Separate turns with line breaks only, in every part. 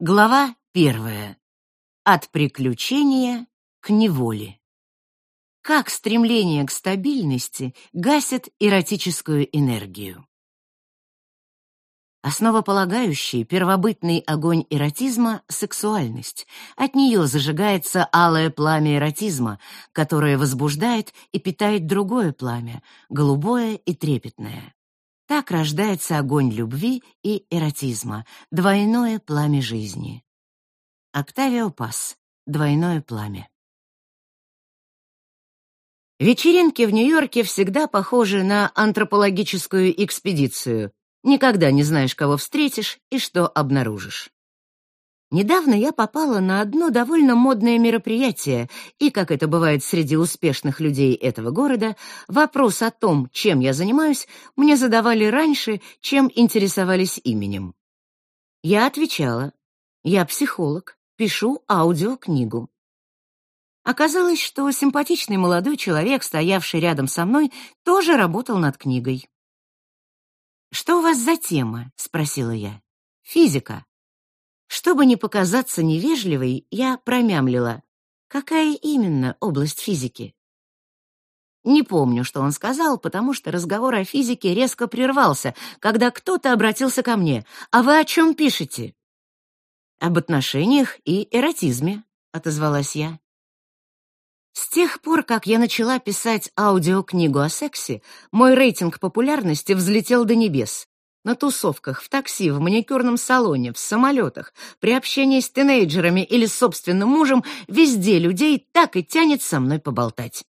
Глава первая. От приключения к неволе. Как стремление к стабильности гасит эротическую энергию. Основополагающий первобытный огонь эротизма — сексуальность. От нее зажигается алое пламя эротизма, которое возбуждает и питает другое пламя, голубое и трепетное. Так рождается огонь любви и эротизма, двойное пламя жизни. Октавио Пас. Двойное пламя. Вечеринки в Нью-Йорке всегда похожи на антропологическую экспедицию. Никогда не знаешь, кого встретишь и что обнаружишь. Недавно я попала на одно довольно модное мероприятие, и, как это бывает среди успешных людей этого города, вопрос о том, чем я занимаюсь, мне задавали раньше, чем интересовались именем. Я отвечала: "Я психолог, пишу аудиокнигу". Оказалось, что симпатичный молодой человек, стоявший рядом со мной, тоже работал над книгой. "Что у вас за тема?" спросила я. "Физика", чтобы не показаться невежливой, я промямлила: "Какая именно область физики?" Не помню, что он сказал, потому что разговор о физике резко прервался, когда кто-то обратился ко мне: "А вы о чем пишете?" "Об отношениях и эротизме", отозвалась я. С тех пор, как я начала писать аудиокнигу о сексе, мой рейтинг популярности взлетел до небес. На тусовках, в такси, в маникюрном салоне, в самолетах, при общении с тинейджерами или с собственным мужем, везде людей так и тянет со мной поболтать.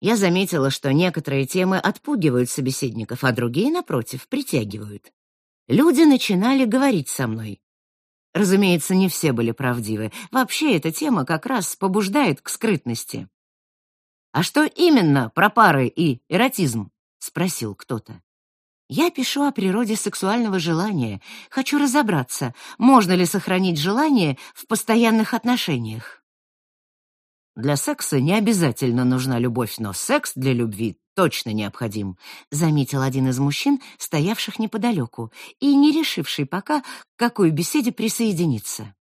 Я заметила, что некоторые темы отпугивают собеседников, а другие, напротив, притягивают. Люди начинали говорить со мной. Разумеется, не все были правдивы. Вообще, эта тема как раз побуждает к скрытности. «А что именно про пары и эротизм?» — спросил кто-то. Я пишу о природе сексуального желания. Хочу разобраться, можно ли сохранить желание в постоянных отношениях. Для секса не обязательно нужна любовь, но секс для любви точно необходим, заметил один из мужчин, стоявших неподалеку и не решивший пока, к какой беседе присоединиться.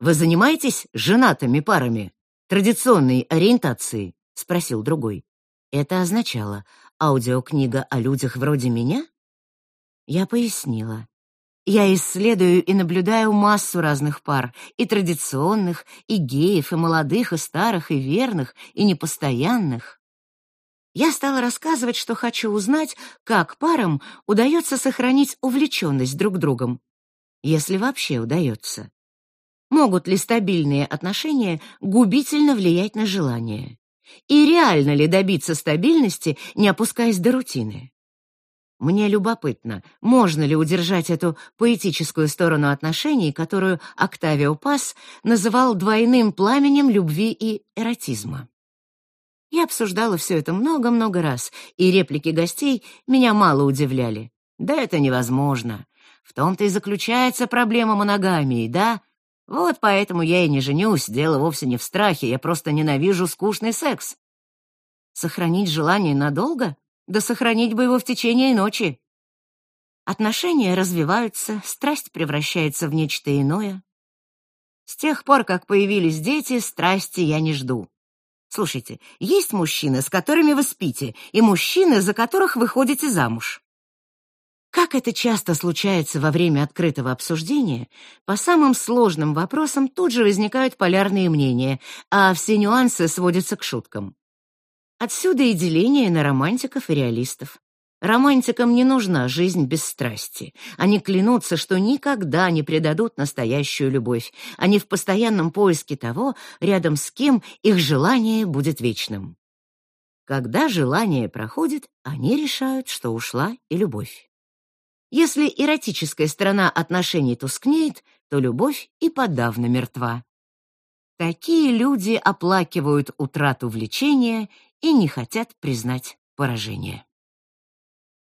Вы занимаетесь женатыми парами, традиционной ориентацией? спросил другой. Это означало, аудиокнига о людях вроде меня? Я пояснила. Я исследую и наблюдаю массу разных пар, и традиционных, и геев, и молодых, и старых, и верных, и непостоянных. Я стала рассказывать, что хочу узнать, как парам удается сохранить увлеченность друг другом, если вообще удается. Могут ли стабильные отношения губительно влиять на желание? И реально ли добиться стабильности, не опускаясь до рутины? Мне любопытно, можно ли удержать эту поэтическую сторону отношений, которую Октавио Пас называл двойным пламенем любви и эротизма. Я обсуждала все это много-много раз, и реплики гостей меня мало удивляли. Да это невозможно. В том-то и заключается проблема моногамии, да? Вот поэтому я и не женюсь, дело вовсе не в страхе, я просто ненавижу скучный секс. Сохранить желание надолго? Да сохранить бы его в течение ночи. Отношения развиваются, страсть превращается в нечто иное. С тех пор, как появились дети, страсти я не жду. Слушайте, есть мужчины, с которыми вы спите, и мужчины, за которых вы ходите замуж. Как это часто случается во время открытого обсуждения, по самым сложным вопросам тут же возникают полярные мнения, а все нюансы сводятся к шуткам. Отсюда и деление на романтиков и реалистов. Романтикам не нужна жизнь без страсти. Они клянутся, что никогда не предадут настоящую любовь. Они в постоянном поиске того, рядом с кем их желание будет вечным. Когда желание проходит, они решают, что ушла и любовь. Если эротическая сторона отношений тускнеет, то любовь и подавно мертва. Такие люди оплакивают утрату влечения и не хотят признать поражение.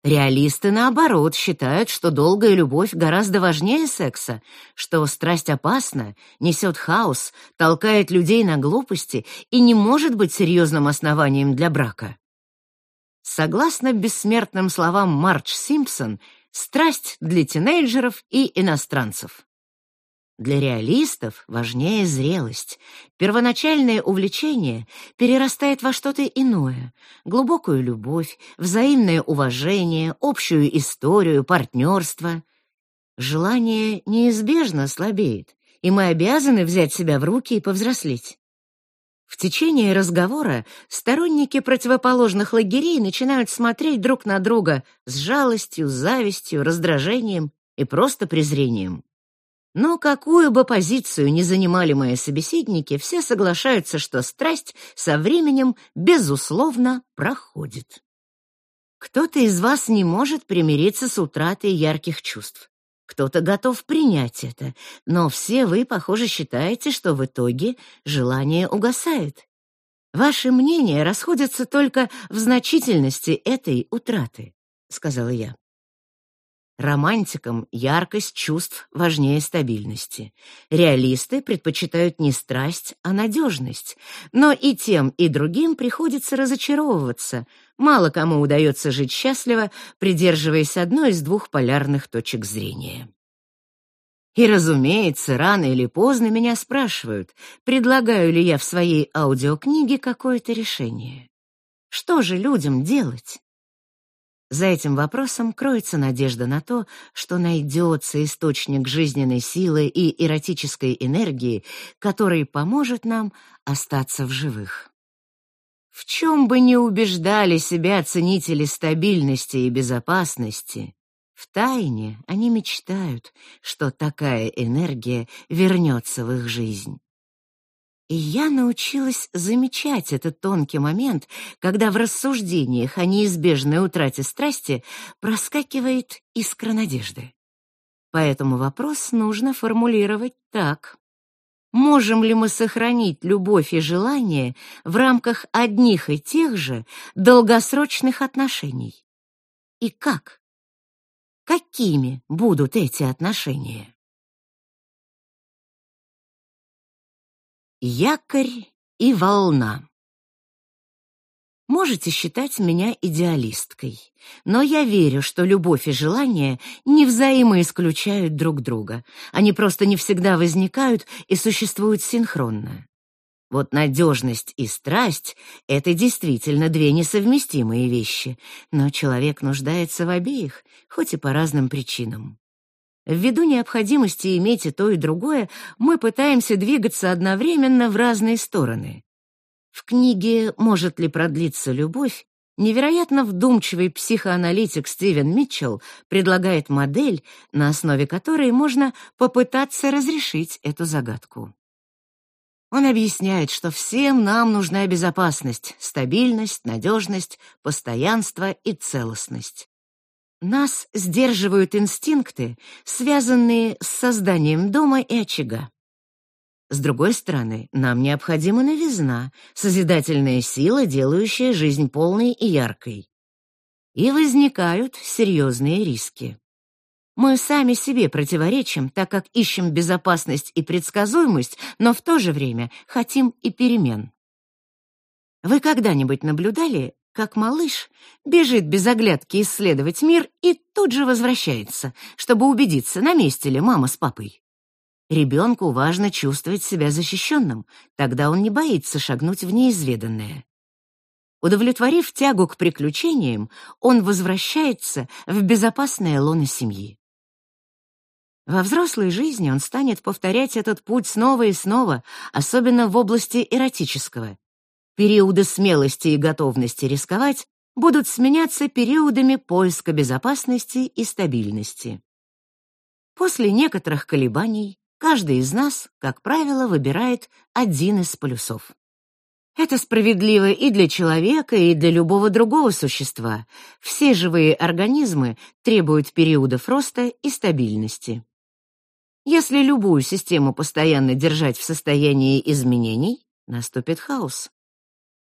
Реалисты, наоборот, считают, что долгая любовь гораздо важнее секса, что страсть опасна, несет хаос, толкает людей на глупости и не может быть серьезным основанием для брака. Согласно бессмертным словам Марч Симпсон, страсть для тинейджеров и иностранцев. Для реалистов важнее зрелость. Первоначальное увлечение перерастает во что-то иное: глубокую любовь, взаимное уважение, общую историю, партнерство. Желание неизбежно слабеет, и мы обязаны взять себя в руки и повзрослеть. В течение разговора сторонники противоположных лагерей начинают смотреть друг на друга с жалостью, завистью, раздражением и просто презрением. Но какую бы позицию ни занимали мои собеседники, все соглашаются, что страсть со временем, безусловно, проходит. Кто-то из вас не может примириться с утратой ярких чувств. Кто-то готов принять это, но все вы, похоже, считаете, что в итоге желание угасает. Ваши мнения расходятся только в значительности этой утраты, сказала я. Романтикам яркость чувств важнее стабильности. Реалисты предпочитают не страсть, а надежность. Но и тем, и другим приходится разочаровываться. Мало кому удается жить счастливо, придерживаясь одной из двух полярных точек зрения. И, разумеется, рано или поздно меня спрашивают, предлагаю ли я в своей аудиокниге какое-то решение. Что же людям делать? За этим вопросом кроется надежда на то, что найдется источник жизненной силы и эротической энергии, который поможет нам остаться в живых. В чем бы ни убеждали себя ценители стабильности и безопасности, в тайне они мечтают, что такая энергия вернется в их жизнь. И я научилась замечать этот тонкий момент, когда в рассуждениях о неизбежной утрате страсти проскакивает искра надежды. Поэтому вопрос нужно формулировать так. Можем ли мы сохранить любовь и желание в рамках одних и тех же долгосрочных отношений? И как? Какими будут эти отношения? Якорь и волна. Можете считать меня идеалисткой, но я верю, что любовь и желание не взаимоисключают друг друга. Они просто не всегда возникают и существуют синхронно. Вот надежность и страсть — это действительно две несовместимые вещи, но человек нуждается в обеих, хоть и по разным причинам. Ввиду необходимости иметь и то, и другое, мы пытаемся двигаться одновременно в разные стороны. В книге «Может ли продлиться любовь» невероятно вдумчивый психоаналитик Стивен Митчелл предлагает модель, на основе которой можно попытаться разрешить эту загадку. Он объясняет, что всем нам нужна безопасность, стабильность, надежность, постоянство и целостность. Нас сдерживают инстинкты, связанные с созданием дома и очага. С другой стороны, нам необходима новизна, созидательная сила, делающая жизнь полной и яркой. И возникают серьезные риски. Мы сами себе противоречим, так как ищем безопасность и предсказуемость, но в то же время хотим и перемен. Вы когда-нибудь наблюдали, как малыш бежит без оглядки исследовать мир и тут же возвращается, чтобы убедиться, на месте ли мама с папой. Ребенку важно чувствовать себя защищенным, тогда он не боится шагнуть в неизведанное. Удовлетворив тягу к приключениям, он возвращается в безопасное лоно семьи. Во взрослой жизни он станет повторять этот путь снова и снова, особенно в области эротического, Периоды смелости и готовности рисковать будут сменяться периодами поиска безопасности и стабильности. После некоторых колебаний каждый из нас, как правило, выбирает один из полюсов. Это справедливо и для человека, и для любого другого существа. Все живые организмы требуют периодов роста и стабильности. Если любую систему постоянно держать в состоянии изменений, наступит хаос.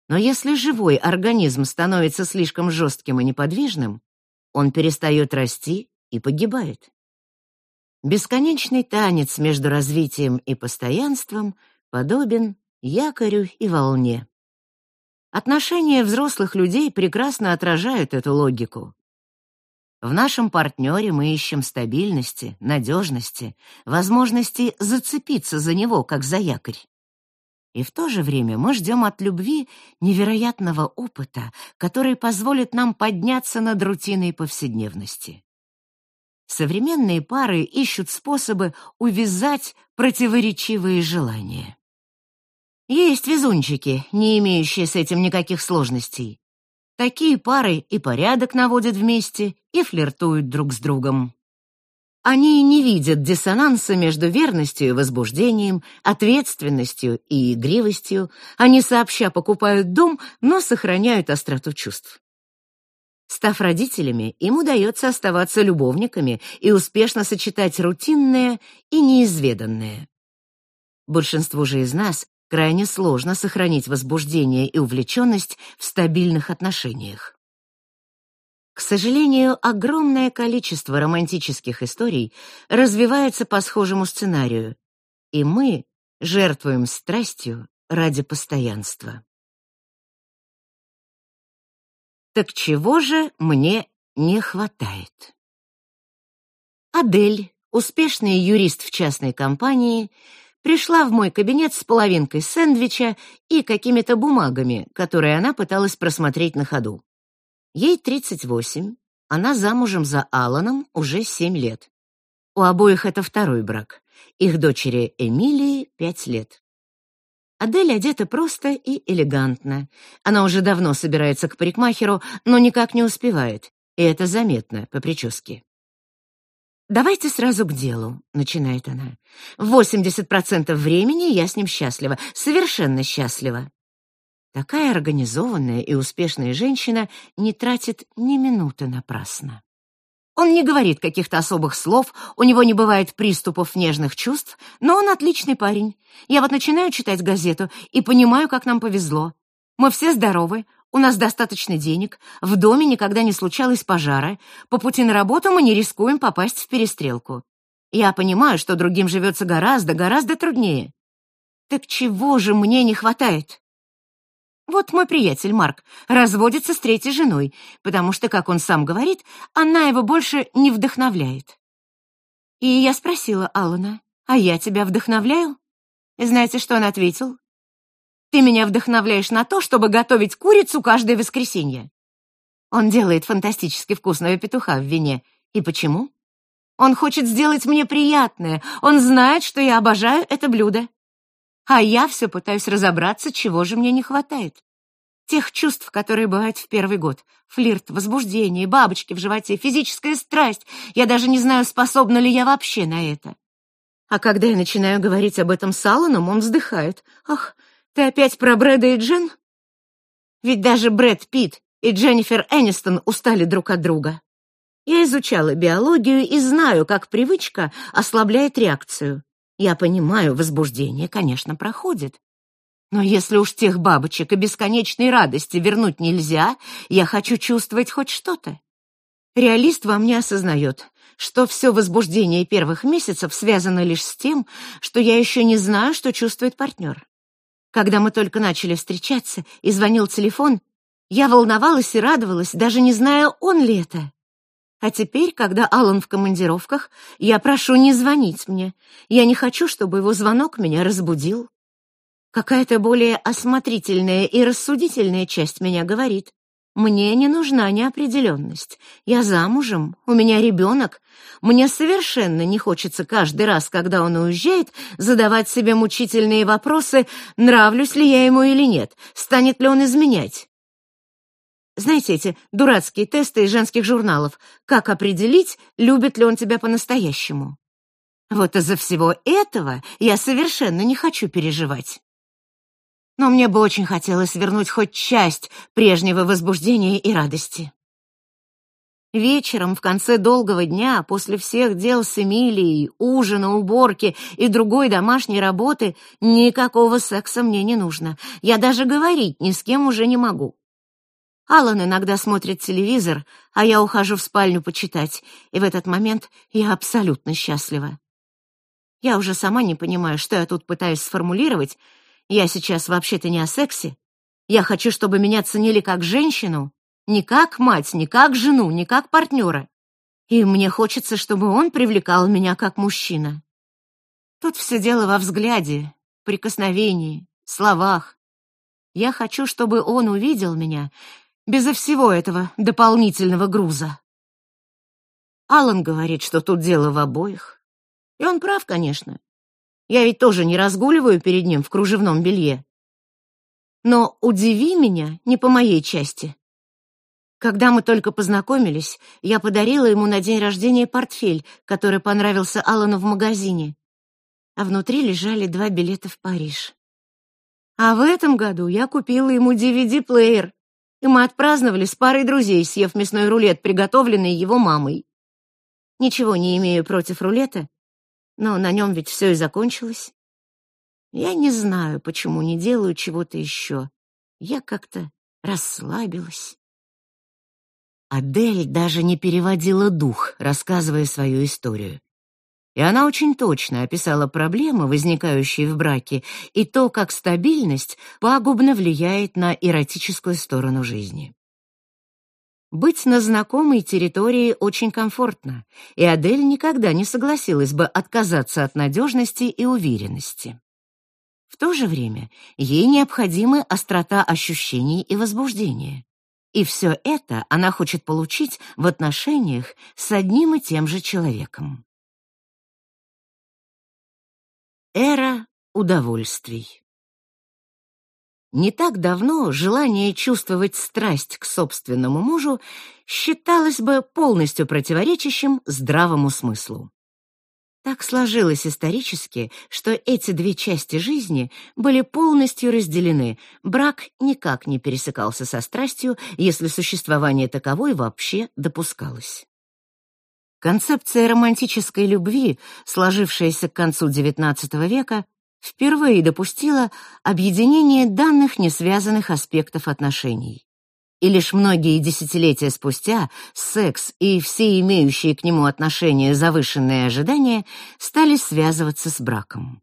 Но если живой организм становится слишком жестким и неподвижным, он перестает расти и погибает. Бесконечный танец между развитием и постоянством подобен якорю и волне. Отношения взрослых людей прекрасно отражают эту логику. В нашем партнере мы ищем стабильности, надежности, возможности зацепиться за него, как за якорь. И в то же время мы ждем от любви невероятного опыта, который позволит нам подняться над рутиной повседневности. Современные пары ищут способы увязать противоречивые желания. Есть везунчики, не имеющие с этим никаких сложностей. Такие пары и порядок наводят вместе, и флиртуют друг с другом. Они не видят диссонанса между верностью и возбуждением, ответственностью и игривостью. Они сообща покупают дом, но сохраняют остроту чувств. Став родителями, им удается оставаться любовниками и успешно сочетать рутинное и неизведанное. Большинству же из нас крайне сложно сохранить возбуждение и увлеченность в стабильных отношениях. К сожалению, огромное количество романтических историй развивается по схожему сценарию, и мы жертвуем страстью ради постоянства. Так чего же мне не хватает? Адель, успешный юрист в частной компании, пришла в мой кабинет с половинкой сэндвича и какими-то бумагами, которые она пыталась просмотреть на ходу. Ей 38, она замужем за Аланом уже 7 лет. У обоих это второй брак. Их дочери Эмилии 5 лет. Адель одета просто и элегантно. Она уже давно собирается к парикмахеру, но никак не успевает, и это заметно по прическе. «Давайте сразу к делу», — начинает она. «Восемьдесят процентов времени я с ним счастлива, совершенно счастлива». Такая организованная и успешная женщина не тратит ни минуты напрасно. Он не говорит каких-то особых слов, у него не бывает приступов нежных чувств, но он отличный парень. Я вот начинаю читать газету и понимаю, как нам повезло. Мы все здоровы, у нас достаточно денег, в доме никогда не случалось пожара, по пути на работу мы не рискуем попасть в перестрелку. Я понимаю, что другим живется гораздо, гораздо труднее. Так чего же мне не хватает? Вот мой приятель Марк разводится с третьей женой, потому что, как он сам говорит, она его больше не вдохновляет. И я спросила Алана, а я тебя вдохновляю? Знаете, что он ответил? Ты меня вдохновляешь на то, чтобы готовить курицу каждое воскресенье. Он делает фантастически вкусного петуха в вине. И почему? Он хочет сделать мне приятное. Он знает, что я обожаю это блюдо. А я все пытаюсь разобраться, чего же мне не хватает. Тех чувств, которые бывают в первый год. Флирт, возбуждение, бабочки в животе, физическая страсть. Я даже не знаю, способна ли я вообще на это. А когда я начинаю говорить об этом с Алланом, он вздыхает. Ах, ты опять про Брэда и Джен? Ведь даже Брэд Питт и Дженнифер Энистон устали друг от друга. Я изучала биологию и знаю, как привычка ослабляет реакцию. Я понимаю, возбуждение, конечно, проходит. Но если уж тех бабочек и бесконечной радости вернуть нельзя, я хочу чувствовать хоть что-то. Реалист во мне осознает, что все возбуждение первых месяцев связано лишь с тем, что я еще не знаю, что чувствует партнер. Когда мы только начали встречаться и звонил телефон, я волновалась и радовалась, даже не зная, он ли это. А теперь, когда Алан в командировках, я прошу не звонить мне. Я не хочу, чтобы его звонок меня разбудил. Какая-то более осмотрительная и рассудительная часть меня говорит, мне не нужна неопределенность. Я замужем, у меня ребенок. Мне совершенно не хочется каждый раз, когда он уезжает, задавать себе мучительные вопросы, нравлюсь ли я ему или нет, станет ли он изменять. Знаете эти дурацкие тесты из женских журналов? Как определить, любит ли он тебя по-настоящему? Вот из-за всего этого я совершенно не хочу переживать но мне бы очень хотелось вернуть хоть часть прежнего возбуждения и радости. Вечером, в конце долгого дня, после всех дел с Эмилией, ужина, уборки и другой домашней работы, никакого секса мне не нужно. Я даже говорить ни с кем уже не могу. Алан иногда смотрит телевизор, а я ухожу в спальню почитать, и в этот момент я абсолютно счастлива. Я уже сама не понимаю, что я тут пытаюсь сформулировать, я сейчас вообще-то не о сексе. Я хочу, чтобы меня ценили как женщину, не как мать, не как жену, не как партнера. И мне хочется, чтобы он привлекал меня как мужчина. Тут все дело во взгляде, прикосновении, словах. Я хочу, чтобы он увидел меня безо всего этого дополнительного груза. Алан говорит, что тут дело в обоих. И он прав, конечно. Я ведь тоже не разгуливаю перед ним в кружевном белье. Но удиви меня не по моей части. Когда мы только познакомились, я подарила ему на день рождения портфель, который понравился Алану в магазине. А внутри лежали два билета в Париж. А в этом году я купила ему DVD-плеер, и мы отпраздновали с парой друзей, съев мясной рулет, приготовленный его мамой. Ничего не имею против рулета, но на нем ведь все и закончилось. Я не знаю, почему не делаю чего-то еще. Я как-то расслабилась. Адель даже не переводила дух, рассказывая свою историю. И она очень точно описала проблемы, возникающие в браке, и то, как стабильность пагубно влияет на эротическую сторону жизни. Быть на знакомой территории очень комфортно, и Адель никогда не согласилась бы отказаться от надежности и уверенности. В то же время ей необходима острота ощущений и возбуждения. И все это она хочет получить в отношениях с одним и тем же человеком. Эра удовольствий не так давно желание чувствовать страсть к собственному мужу считалось бы полностью противоречащим здравому смыслу. Так сложилось исторически, что эти две части жизни были полностью разделены, брак никак не пересекался со страстью, если существование таковой вообще допускалось. Концепция романтической любви, сложившаяся к концу XIX века, впервые допустила объединение данных несвязанных аспектов отношений. И лишь многие десятилетия спустя секс и все имеющие к нему отношение завышенные ожидания стали связываться с браком.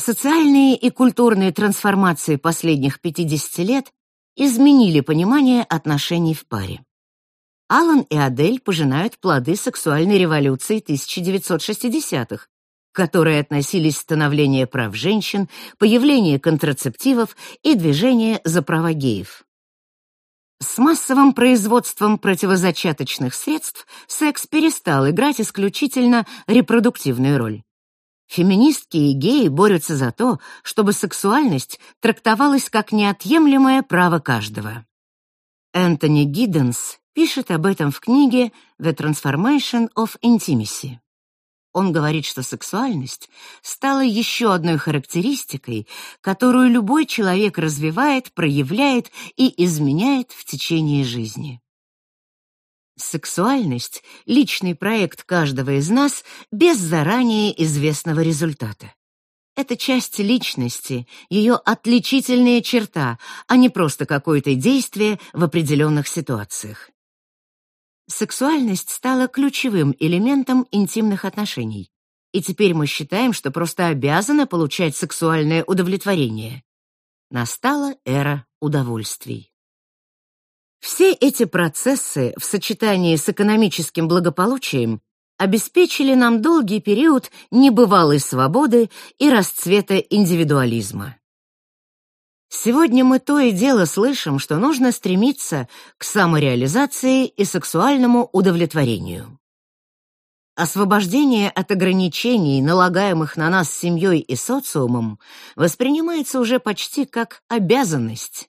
Социальные и культурные трансформации последних 50 лет изменили понимание отношений в паре. Алан и Адель пожинают плоды сексуальной революции 1960-х, которые относились становление прав женщин, появление контрацептивов и движение за права геев. С массовым производством противозачаточных средств секс перестал играть исключительно репродуктивную роль. Феминистки и геи борются за то, чтобы сексуальность трактовалась как неотъемлемое право каждого. Энтони Гидденс пишет об этом в книге «The Transformation of Intimacy». Он говорит, что сексуальность стала еще одной характеристикой, которую любой человек развивает, проявляет и изменяет в течение жизни. Сексуальность — личный проект каждого из нас без заранее известного результата. Это часть личности, ее отличительная черта, а не просто какое-то действие в определенных ситуациях. Сексуальность стала ключевым элементом интимных отношений. И теперь мы считаем, что просто обязаны получать сексуальное удовлетворение. Настала эра удовольствий. Все эти процессы в сочетании с экономическим благополучием обеспечили нам долгий период небывалой свободы и расцвета индивидуализма. Сегодня мы то и дело слышим, что нужно стремиться к самореализации и сексуальному удовлетворению. Освобождение от ограничений, налагаемых на нас семьей и социумом, воспринимается уже почти как обязанность.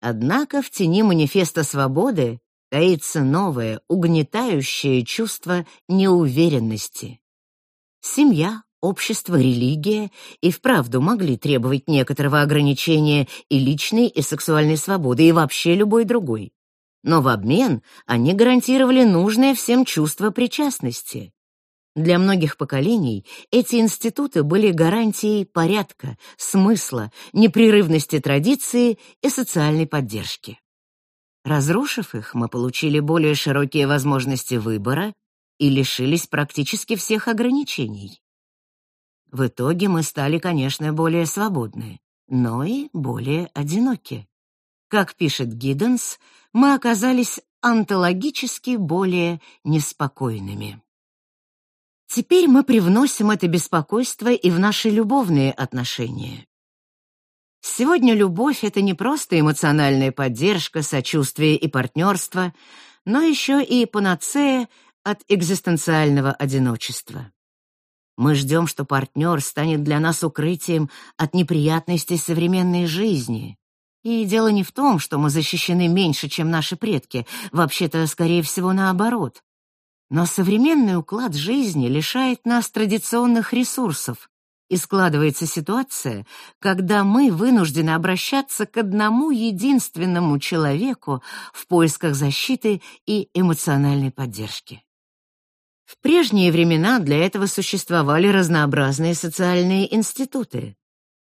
Однако в тени манифеста свободы таится новое, угнетающее чувство неуверенности. Семья, общество, религия и вправду могли требовать некоторого ограничения и личной, и сексуальной свободы, и вообще любой другой. Но в обмен они гарантировали нужное всем чувство причастности. Для многих поколений эти институты были гарантией порядка, смысла, непрерывности традиции и социальной поддержки. Разрушив их, мы получили более широкие возможности выбора и лишились практически всех ограничений. В итоге мы стали, конечно, более свободны, но и более одиноки. Как пишет Гидденс, мы оказались онтологически более неспокойными. Теперь мы привносим это беспокойство и в наши любовные отношения. Сегодня любовь — это не просто эмоциональная поддержка, сочувствие и партнерство, но еще и панацея от экзистенциального одиночества. Мы ждем, что партнер станет для нас укрытием от неприятностей современной жизни. И дело не в том, что мы защищены меньше, чем наши предки, вообще-то, скорее всего, наоборот. Но современный уклад жизни лишает нас традиционных ресурсов, и складывается ситуация, когда мы вынуждены обращаться к одному единственному человеку в поисках защиты и эмоциональной поддержки. В прежние времена для этого существовали разнообразные социальные институты.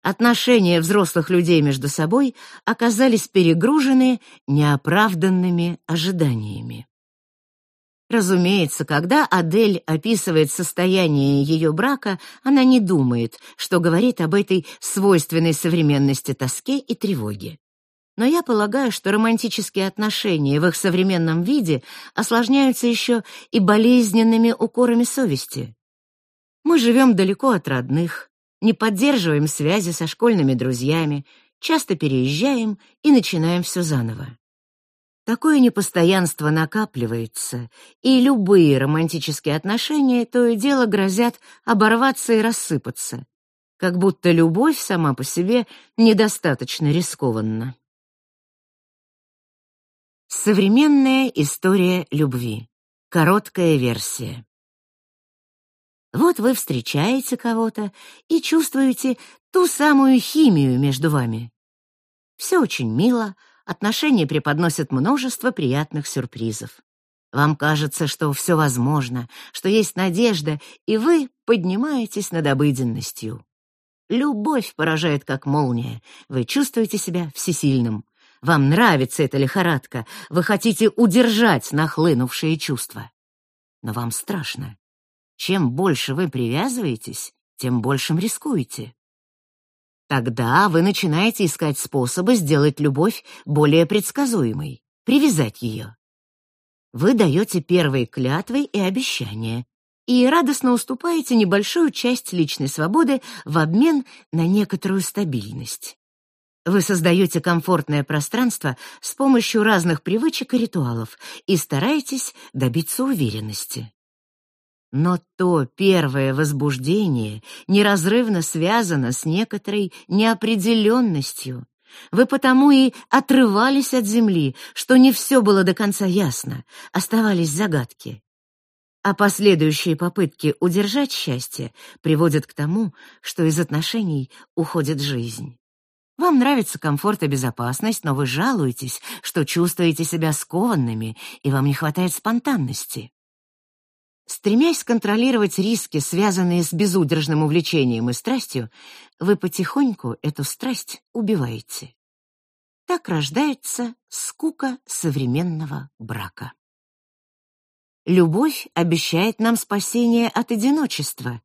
Отношения взрослых людей между собой оказались перегружены неоправданными ожиданиями. Разумеется, когда Адель описывает состояние ее брака, она не думает, что говорит об этой свойственной современности тоске и тревоге. Но я полагаю, что романтические отношения в их современном виде осложняются еще и болезненными укорами совести. Мы живем далеко от родных, не поддерживаем связи со школьными друзьями, часто переезжаем и начинаем все заново. Такое непостоянство накапливается, и любые романтические отношения то и дело грозят оборваться и рассыпаться, как будто любовь сама по себе недостаточно рискованна. Современная история любви. Короткая версия. Вот вы встречаете кого-то и чувствуете ту самую химию между вами. Все очень мило, отношения преподносят множество приятных сюрпризов. Вам кажется, что все возможно, что есть надежда, и вы поднимаетесь над обыденностью. Любовь поражает как молния. Вы чувствуете себя всесильным. Вам нравится эта лихорадка. Вы хотите удержать нахлынувшие чувства. Но вам страшно. Чем больше вы привязываетесь, тем большим рискуете. Тогда вы начинаете искать способы сделать любовь более предсказуемой, привязать ее. Вы даете первые клятвы и обещания и радостно уступаете небольшую часть личной свободы в обмен на некоторую стабильность. Вы создаете комфортное пространство с помощью разных привычек и ритуалов и стараетесь добиться уверенности. Но то первое возбуждение неразрывно связано с некоторой неопределенностью. Вы потому и отрывались от земли, что не все было до конца ясно, оставались загадки. А последующие попытки удержать счастье приводят к тому, что из отношений уходит жизнь. Вам нравится комфорт и безопасность, но вы жалуетесь, что чувствуете себя скованными, и вам не хватает спонтанности. Стремясь контролировать риски, связанные с безудержным увлечением и страстью, вы потихоньку эту страсть убиваете. Так рождается скука современного брака. Любовь обещает нам спасение от одиночества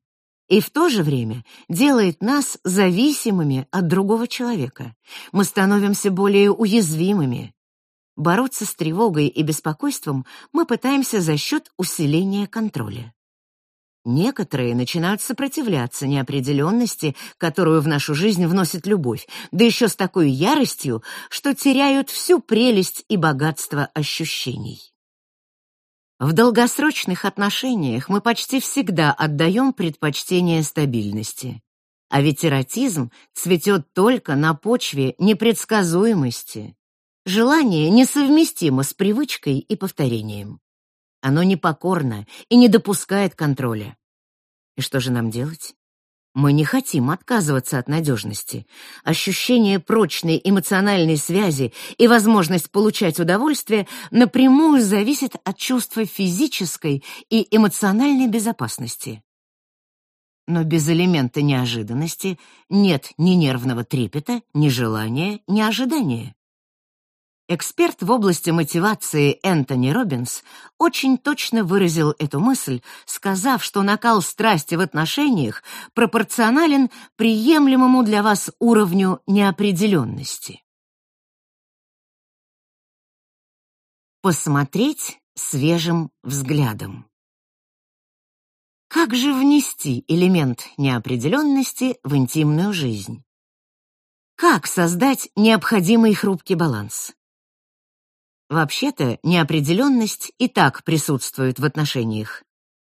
и в то же время делает нас зависимыми от другого человека. Мы становимся более уязвимыми, Бороться с тревогой и беспокойством мы пытаемся за счет усиления контроля. Некоторые начинают сопротивляться неопределенности, которую в нашу жизнь вносит любовь, да еще с такой яростью, что теряют всю прелесть и богатство ощущений. В долгосрочных отношениях мы почти всегда отдаем предпочтение стабильности. А ведь эротизм цветет только на почве непредсказуемости. Желание несовместимо с привычкой и повторением. Оно непокорно и не допускает контроля. И что же нам делать? Мы не хотим отказываться от надежности. Ощущение прочной эмоциональной связи и возможность получать удовольствие напрямую зависит от чувства физической и эмоциональной безопасности. Но без элемента неожиданности нет ни нервного трепета, ни желания, ни ожидания. Эксперт в области мотивации Энтони Робинс очень точно выразил эту мысль, сказав, что накал страсти в отношениях пропорционален приемлемому для вас уровню неопределенности. Посмотреть свежим взглядом. Как же внести элемент неопределенности в интимную жизнь? Как создать необходимый хрупкий баланс? Вообще-то неопределенность и так присутствует в отношениях.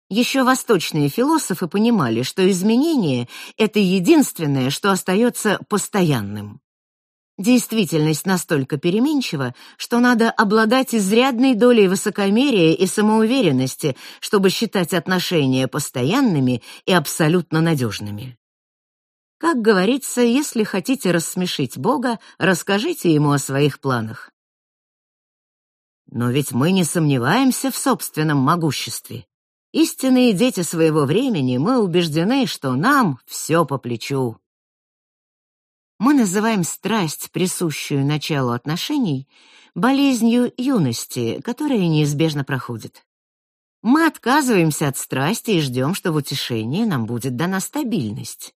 Еще восточные философы понимали, что изменение — это единственное, что остается постоянным. Действительность настолько переменчива, что надо обладать изрядной долей высокомерия и самоуверенности, чтобы считать отношения постоянными и абсолютно надежными. Как говорится, если хотите рассмешить Бога, расскажите ему о своих планах. Но ведь мы не сомневаемся в собственном могуществе. Истинные дети своего времени, мы убеждены, что нам все по плечу. Мы называем страсть, присущую началу отношений, болезнью юности, которая неизбежно проходит. Мы отказываемся от страсти и ждем, что в утешении нам будет дана стабильность.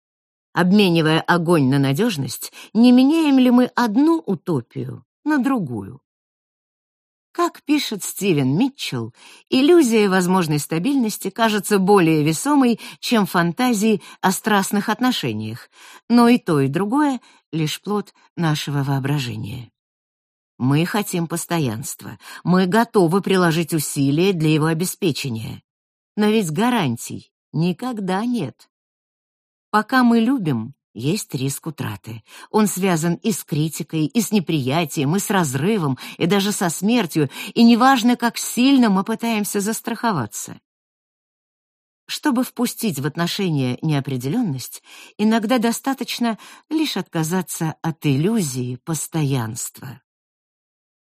Обменивая огонь на надежность, не меняем ли мы одну утопию на другую? Как пишет Стивен Митчелл, иллюзия возможной стабильности кажется более весомой, чем фантазии о страстных отношениях, но и то, и другое — лишь плод нашего воображения. Мы хотим постоянства, мы готовы приложить усилия для его обеспечения. Но ведь гарантий никогда нет. Пока мы любим, есть риск утраты. Он связан и с критикой, и с неприятием, и с разрывом, и даже со смертью, и неважно, как сильно мы пытаемся застраховаться. Чтобы впустить в отношения неопределенность, иногда достаточно лишь отказаться от иллюзии постоянства.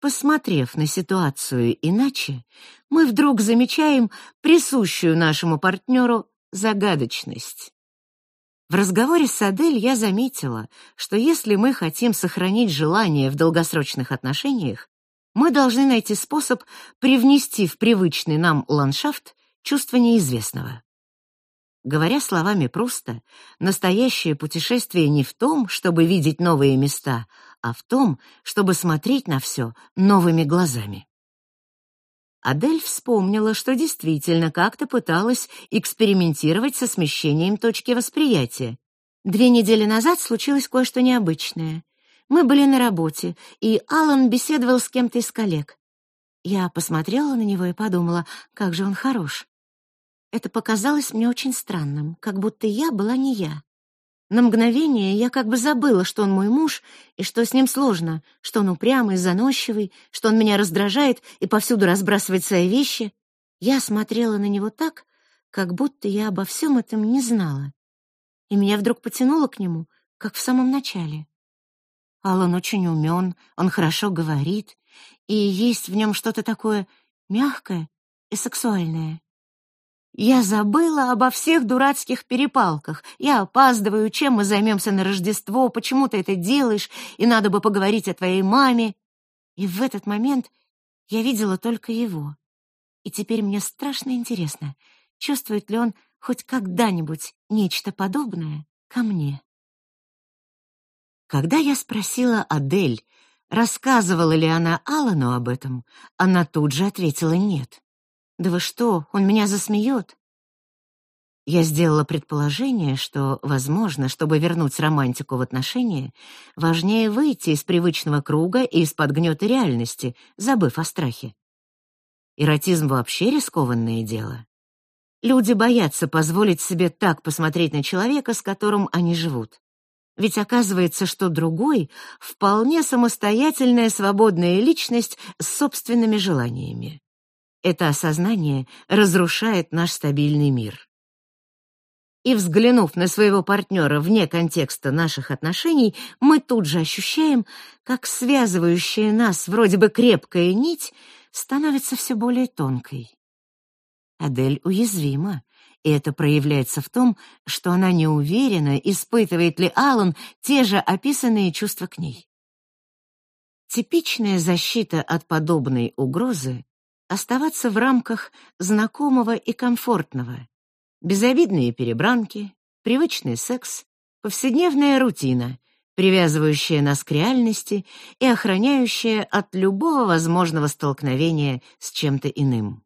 Посмотрев на ситуацию иначе, мы вдруг замечаем присущую нашему партнеру загадочность. В разговоре с Адель я заметила, что если мы хотим сохранить желание в долгосрочных отношениях, мы должны найти способ привнести в привычный нам ландшафт чувство неизвестного. Говоря словами просто, настоящее путешествие не в том, чтобы видеть новые места, а в том, чтобы смотреть на все новыми глазами. Адель вспомнила, что действительно как-то пыталась экспериментировать со смещением точки восприятия. Две недели назад случилось кое-что необычное. Мы были на работе, и Алан беседовал с кем-то из коллег. Я посмотрела на него и подумала, как же он хорош. Это показалось мне очень странным, как будто я была не я. На мгновение я как бы забыла, что он мой муж, и что с ним сложно, что он упрямый, заносчивый, что он меня раздражает и повсюду разбрасывает свои вещи. Я смотрела на него так, как будто я обо всем этом не знала. И меня вдруг потянуло к нему, как в самом начале. Алан очень умен, он хорошо говорит, и есть в нем что-то такое мягкое и сексуальное. Я забыла обо всех дурацких перепалках. Я опаздываю, чем мы займемся на Рождество, почему ты это делаешь, и надо бы поговорить о твоей маме. И в этот момент я видела только его. И теперь мне страшно интересно, чувствует ли он хоть когда-нибудь нечто подобное ко мне. Когда я спросила Адель, рассказывала ли она Алану об этом, она тут же ответила «нет». Да вы что, он меня засмеет. Я сделала предположение, что, возможно, чтобы вернуть романтику в отношения, важнее выйти из привычного круга и из-под гнета реальности, забыв о страхе. Эротизм вообще рискованное дело. Люди боятся позволить себе так посмотреть на человека, с которым они живут. Ведь оказывается, что другой — вполне самостоятельная свободная личность с собственными желаниями. Это осознание разрушает наш стабильный мир. И взглянув на своего партнера вне контекста наших отношений, мы тут же ощущаем, как связывающая нас вроде бы крепкая нить становится все более тонкой. Адель уязвима, и это проявляется в том, что она не уверена, испытывает ли Алан те же описанные чувства к ней. Типичная защита от подобной угрозы оставаться в рамках знакомого и комфортного. Безобидные перебранки, привычный секс, повседневная рутина, привязывающая нас к реальности и охраняющая от любого возможного столкновения с чем-то иным.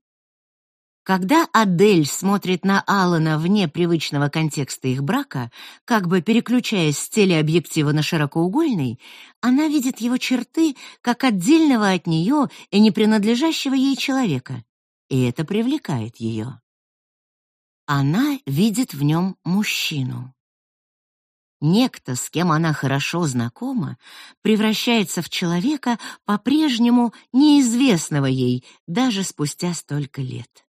Когда Адель смотрит на Алана вне привычного контекста их брака, как бы переключаясь с телеобъектива на широкоугольный, она видит его черты как отдельного от нее и не принадлежащего ей человека, и это привлекает ее. Она видит в нем мужчину. Некто, с кем она хорошо знакома, превращается в человека, по-прежнему неизвестного ей даже спустя столько лет.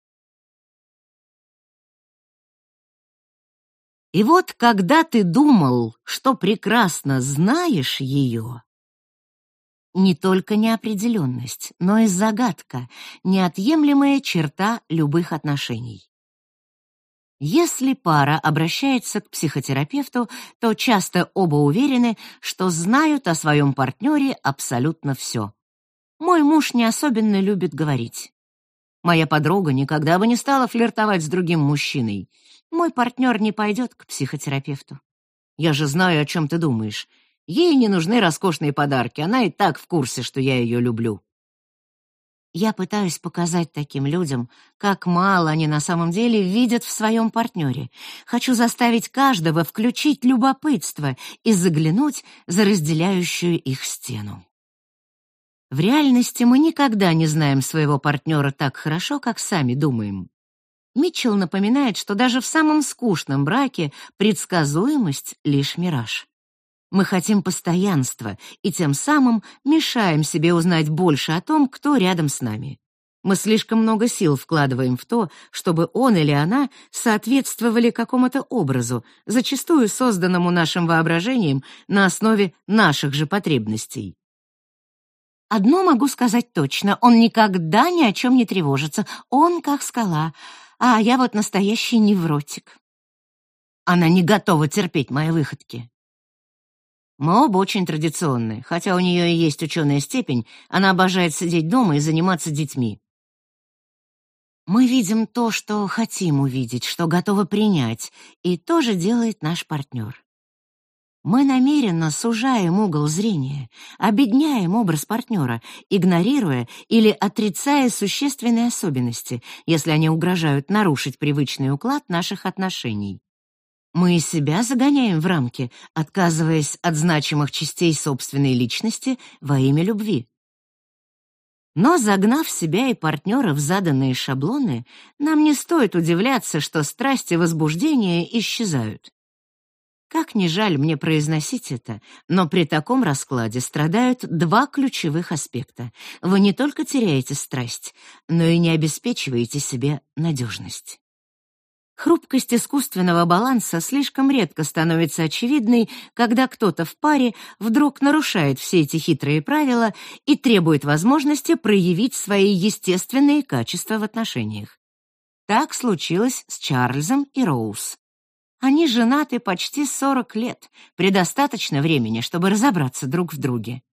И вот когда ты думал, что прекрасно знаешь ее, не только неопределенность, но и загадка, неотъемлемая черта любых отношений. Если пара обращается к психотерапевту, то часто оба уверены, что знают о своем партнере абсолютно все. Мой муж не особенно любит говорить. Моя подруга никогда бы не стала флиртовать с другим мужчиной. Мой партнер не пойдет к психотерапевту. Я же знаю, о чем ты думаешь. Ей не нужны роскошные подарки, она и так в курсе, что я ее люблю. Я пытаюсь показать таким людям, как мало они на самом деле видят в своем партнере. Хочу заставить каждого включить любопытство и заглянуть за разделяющую их стену. В реальности мы никогда не знаем своего партнера так хорошо, как сами думаем. Митчелл напоминает, что даже в самом скучном браке предсказуемость — лишь мираж. Мы хотим постоянства и тем самым мешаем себе узнать больше о том, кто рядом с нами. Мы слишком много сил вкладываем в то, чтобы он или она соответствовали какому-то образу, зачастую созданному нашим воображением на основе наших же потребностей. Одно могу сказать точно, он никогда ни о чем не тревожится, он как скала, а я вот настоящий невротик. Она не готова терпеть мои выходки. Мы оба очень традиционные, хотя у нее и есть ученая степень, она обожает сидеть дома и заниматься детьми. Мы видим то, что хотим увидеть, что готовы принять, и то же делает наш партнер. Мы намеренно сужаем угол зрения, обедняем образ партнера, игнорируя или отрицая существенные особенности, если они угрожают нарушить привычный уклад наших отношений. Мы себя загоняем в рамки, отказываясь от значимых частей собственной личности во имя любви. Но загнав себя и партнера в заданные шаблоны, нам не стоит удивляться, что страсти и возбуждение исчезают. Как ни жаль мне произносить это, но при таком раскладе страдают два ключевых аспекта. Вы не только теряете страсть, но и не обеспечиваете себе надежность. Хрупкость искусственного баланса слишком редко становится очевидной, когда кто-то в паре вдруг нарушает все эти хитрые правила и требует возможности проявить свои естественные качества в отношениях. Так случилось с Чарльзом и Роуз. Они женаты почти 40 лет, предостаточно времени, чтобы разобраться друг в друге.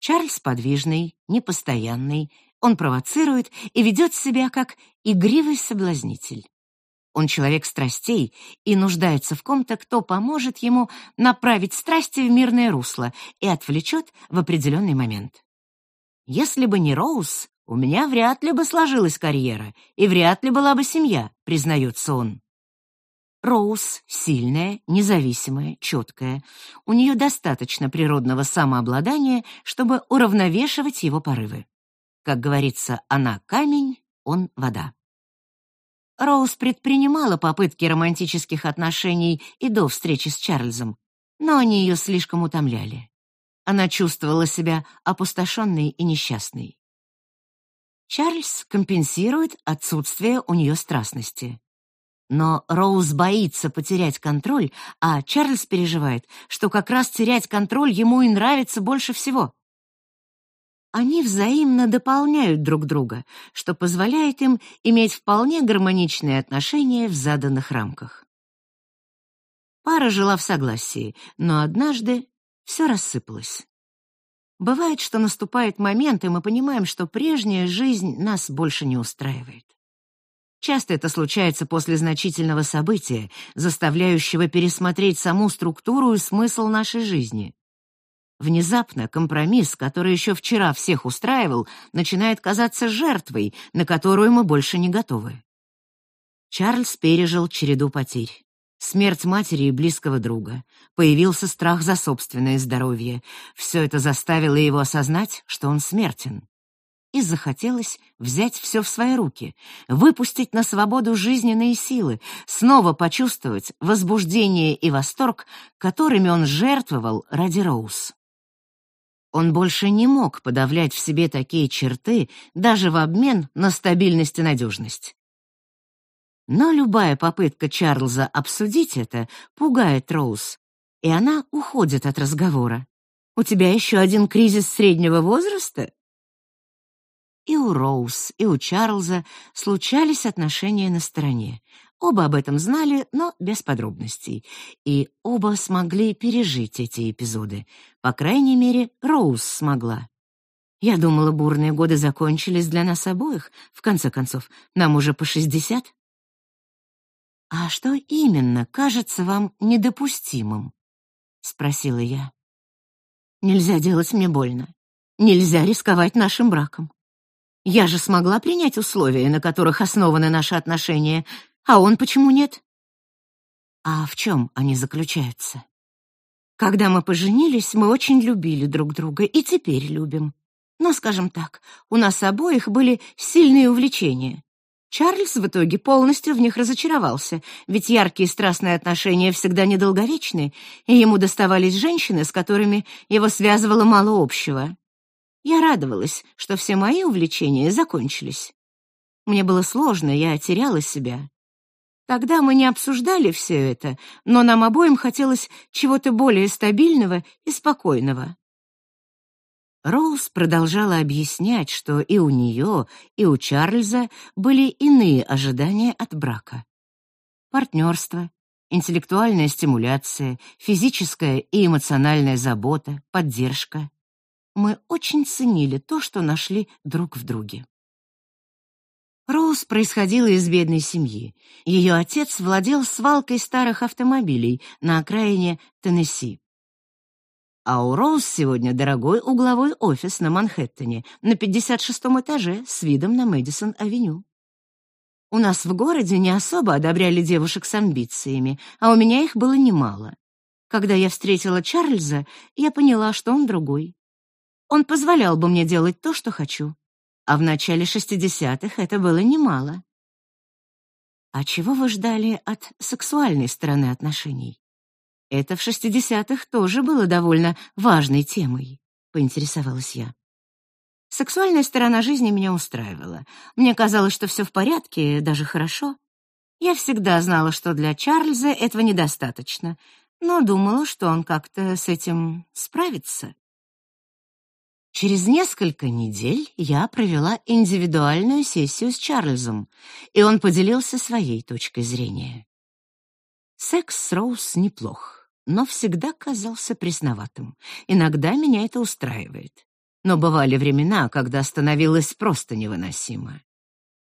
Чарльз подвижный, непостоянный, он провоцирует и ведет себя как игривый соблазнитель. Он человек страстей и нуждается в ком-то, кто поможет ему направить страсти в мирное русло и отвлечет в определенный момент. Если бы не Роуз, у меня вряд ли бы сложилась карьера и вряд ли была бы семья, признается он. Роуз сильная, независимая, четкая. У нее достаточно природного самообладания, чтобы уравновешивать его порывы. Как говорится, она камень, он вода. Роуз предпринимала попытки романтических отношений и до встречи с Чарльзом, но они ее слишком утомляли. Она чувствовала себя опустошенной и несчастной. Чарльз компенсирует отсутствие у нее страстности. Но Роуз боится потерять контроль, а Чарльз переживает, что как раз терять контроль ему и нравится больше всего. Они взаимно дополняют друг друга, что позволяет им иметь вполне гармоничные отношения в заданных рамках. Пара жила в согласии, но однажды все рассыпалось. Бывает, что наступает момент, и мы понимаем, что прежняя жизнь нас больше не устраивает. Часто это случается после значительного события, заставляющего пересмотреть саму структуру и смысл нашей жизни. Внезапно компромисс, который еще вчера всех устраивал, начинает казаться жертвой, на которую мы больше не готовы. Чарльз пережил череду потерь. Смерть матери и близкого друга. Появился страх за собственное здоровье. Все это заставило его осознать, что он смертен. И захотелось взять все в свои руки, выпустить на свободу жизненные силы, снова почувствовать возбуждение и восторг, которыми он жертвовал ради Роуз. Он больше не мог подавлять в себе такие черты даже в обмен на стабильность и надежность. Но любая попытка Чарльза обсудить это пугает Роуз, и она уходит от разговора. «У тебя еще один кризис среднего возраста?» И у Роуз, и у Чарльза случались отношения на стороне. Оба об этом знали, но без подробностей. И оба смогли пережить эти эпизоды. По крайней мере, Роуз смогла. Я думала, бурные годы закончились для нас обоих. В конце концов, нам уже по шестьдесят. А что именно кажется вам недопустимым? спросила я. Нельзя делать мне больно. Нельзя рисковать нашим браком. Я же смогла принять условия, на которых основаны наши отношения, а он почему нет? А в чем они заключаются? Когда мы поженились, мы очень любили друг друга и теперь любим. Но, скажем так, у нас обоих были сильные увлечения. Чарльз в итоге полностью в них разочаровался, ведь яркие страстные отношения всегда недолговечны, и ему доставались женщины, с которыми его связывало мало общего. Я радовалась, что все мои увлечения закончились. Мне было сложно, я теряла себя. Тогда мы не обсуждали все это, но нам обоим хотелось чего-то более стабильного и спокойного. Роуз продолжала объяснять, что и у нее, и у Чарльза были иные ожидания от брака. Партнерство, интеллектуальная стимуляция, физическая и эмоциональная забота, поддержка. Мы очень ценили то, что нашли друг в друге. Роуз происходила из бедной семьи. Ее отец владел свалкой старых автомобилей на окраине Теннесси. А у Роуз сегодня дорогой угловой офис на Манхэттене, на 56-м этаже с видом на Мэдисон-авеню. У нас в городе не особо одобряли девушек с амбициями, а у меня их было немало. Когда я встретила Чарльза, я поняла, что он другой. Он позволял бы мне делать то, что хочу а в начале 60-х это было немало. А чего вы ждали от сексуальной стороны отношений? Это в 60-х тоже было довольно важной темой, поинтересовалась я. Сексуальная сторона жизни меня устраивала. Мне казалось, что все в порядке, даже хорошо. Я всегда знала, что для Чарльза этого недостаточно, но думала, что он как-то с этим справится. Через несколько недель я провела индивидуальную сессию с Чарльзом, и он поделился своей точкой зрения. Секс с Роуз неплох, но всегда казался пресноватым. Иногда меня это устраивает. Но бывали времена, когда становилось просто невыносимо.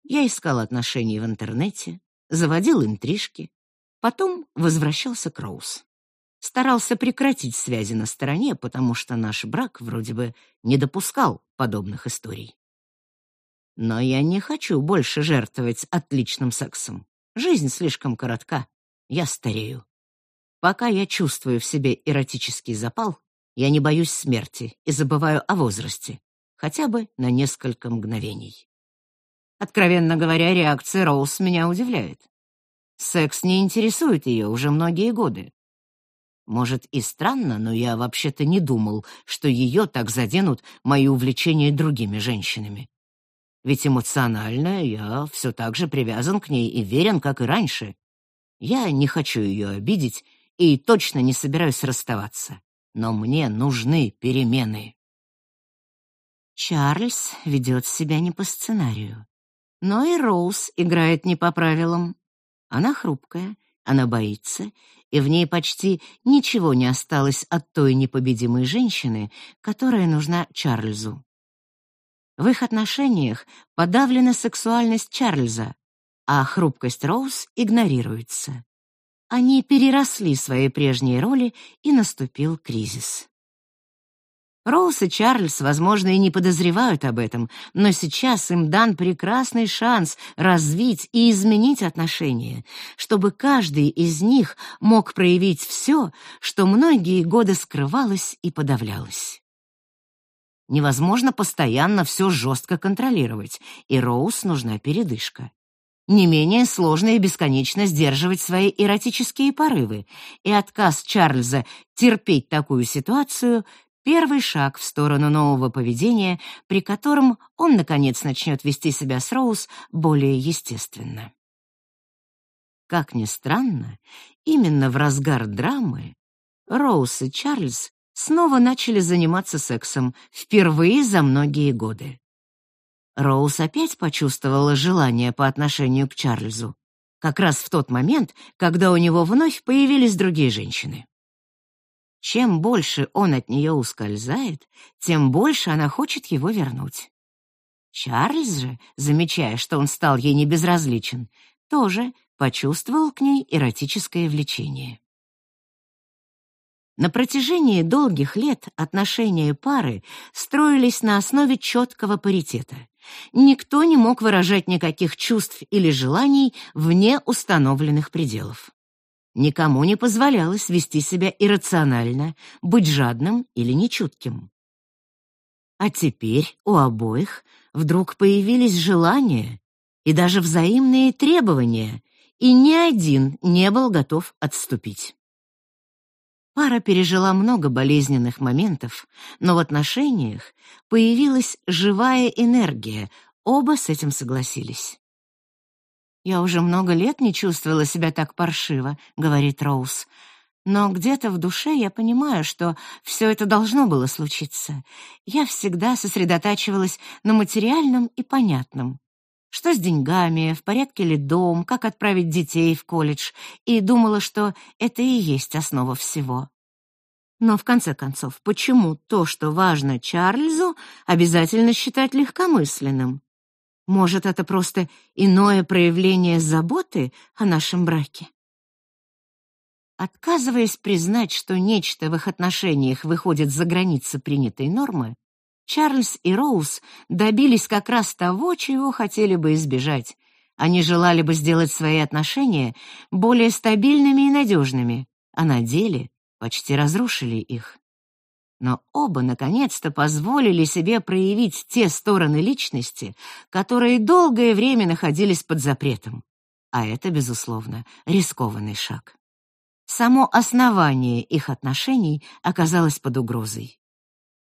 Я искал отношений в интернете, заводил интрижки, потом возвращался к Роуз старался прекратить связи на стороне, потому что наш брак вроде бы не допускал подобных историй. Но я не хочу больше жертвовать отличным сексом. Жизнь слишком коротка. Я старею. Пока я чувствую в себе эротический запал, я не боюсь смерти и забываю о возрасте, хотя бы на несколько мгновений. Откровенно говоря, реакция Роуз меня удивляет. Секс не интересует ее уже многие годы. Может, и странно, но я вообще-то не думал, что ее так заденут мои увлечения другими женщинами. Ведь эмоционально я все так же привязан к ней и верен, как и раньше. Я не хочу ее обидеть и точно не собираюсь расставаться. Но мне нужны перемены. Чарльз ведет себя не по сценарию. Но и Роуз играет не по правилам. Она хрупкая, она боится, и в ней почти ничего не осталось от той непобедимой женщины, которая нужна Чарльзу. В их отношениях подавлена сексуальность Чарльза, а хрупкость Роуз игнорируется. Они переросли свои прежние роли, и наступил кризис. Роуз и Чарльз, возможно, и не подозревают об этом, но сейчас им дан прекрасный шанс развить и изменить отношения, чтобы каждый из них мог проявить все, что многие годы скрывалось и подавлялось. Невозможно постоянно все жестко контролировать, и Роуз нужна передышка. Не менее сложно и бесконечно сдерживать свои эротические порывы, и отказ Чарльза терпеть такую ситуацию Первый шаг в сторону нового поведения, при котором он, наконец, начнет вести себя с Роуз более естественно. Как ни странно, именно в разгар драмы Роуз и Чарльз снова начали заниматься сексом впервые за многие годы. Роуз опять почувствовала желание по отношению к Чарльзу, как раз в тот момент, когда у него вновь появились другие женщины. Чем больше он от нее ускользает, тем больше она хочет его вернуть. Чарльз же, замечая, что он стал ей небезразличен, тоже почувствовал к ней эротическое влечение. На протяжении долгих лет отношения пары строились на основе четкого паритета. Никто не мог выражать никаких чувств или желаний вне установленных пределов. Никому не позволялось вести себя иррационально, быть жадным или нечутким. А теперь у обоих вдруг появились желания и даже взаимные требования, и ни один не был готов отступить. Пара пережила много болезненных моментов, но в отношениях появилась живая энергия, оба с этим согласились. «Я уже много лет не чувствовала себя так паршиво», — говорит Роуз. «Но где-то в душе я понимаю, что все это должно было случиться. Я всегда сосредотачивалась на материальном и понятном. Что с деньгами, в порядке ли дом, как отправить детей в колледж, и думала, что это и есть основа всего. Но в конце концов, почему то, что важно Чарльзу, обязательно считать легкомысленным? Может, это просто иное проявление заботы о нашем браке? Отказываясь признать, что нечто в их отношениях выходит за границы принятой нормы, Чарльз и Роуз добились как раз того, чего хотели бы избежать. Они желали бы сделать свои отношения более стабильными и надежными, а на деле почти разрушили их но оба наконец-то позволили себе проявить те стороны личности, которые долгое время находились под запретом. А это, безусловно, рискованный шаг. Само основание их отношений оказалось под угрозой.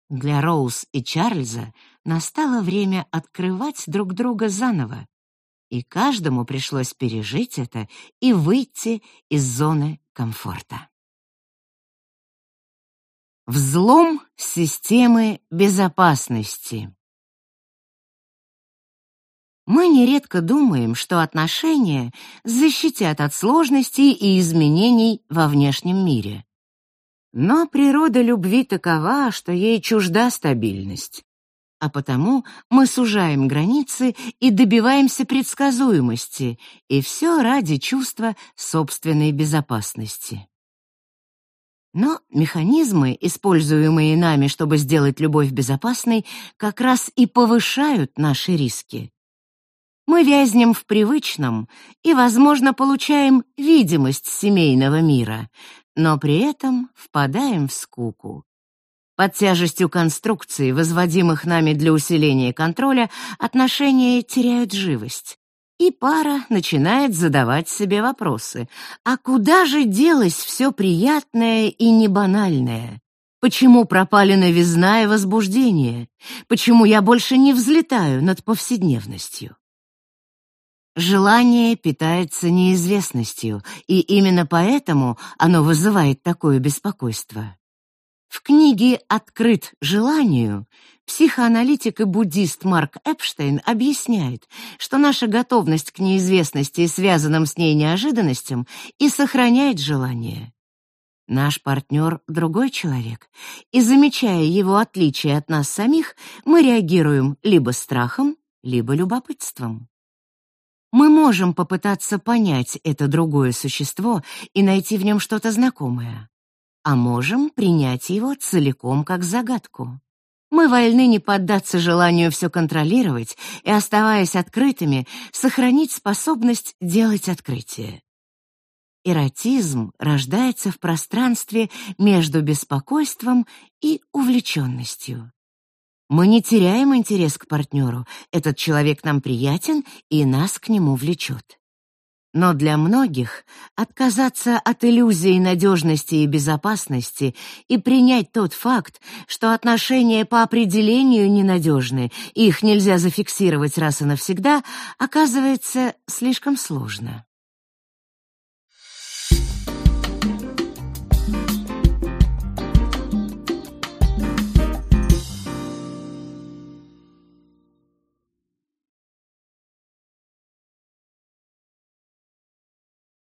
Для Роуз и Чарльза настало время открывать друг друга заново, и каждому пришлось пережить это и выйти из зоны комфорта. Взлом системы безопасности. Мы нередко думаем, что отношения защитят от сложностей и изменений во внешнем мире. Но природа любви такова, что ей чужда стабильность. А потому мы сужаем границы и добиваемся предсказуемости, и все ради чувства собственной безопасности. Но механизмы, используемые нами, чтобы сделать любовь безопасной, как раз и повышают наши риски. Мы вязнем в привычном и, возможно, получаем видимость семейного мира, но при этом впадаем в скуку. Под тяжестью конструкций, возводимых нами для усиления контроля, отношения теряют живость и пара начинает задавать себе вопросы. А куда же делось все приятное и небанальное? Почему пропали новизна и возбуждение? Почему я больше не взлетаю над повседневностью? Желание питается неизвестностью, и именно поэтому оно вызывает такое беспокойство. В книге «Открыт желанию» психоаналитик и буддист Марк Эпштейн объясняет, что наша готовность к неизвестности и связанным с ней неожиданностям и сохраняет желание. Наш партнер — другой человек, и, замечая его отличие от нас самих, мы реагируем либо страхом, либо любопытством. Мы можем попытаться понять это другое существо и найти в нем что-то знакомое, а можем принять его целиком как загадку. Мы вольны не поддаться желанию все контролировать и, оставаясь открытыми, сохранить способность делать открытия. Эротизм рождается в пространстве между беспокойством и увлеченностью. Мы не теряем интерес к партнеру, этот человек нам приятен и нас к нему влечет. Но для многих отказаться от иллюзии надежности и безопасности и принять тот факт, что отношения по определению ненадежны, их нельзя зафиксировать раз и навсегда, оказывается слишком сложно.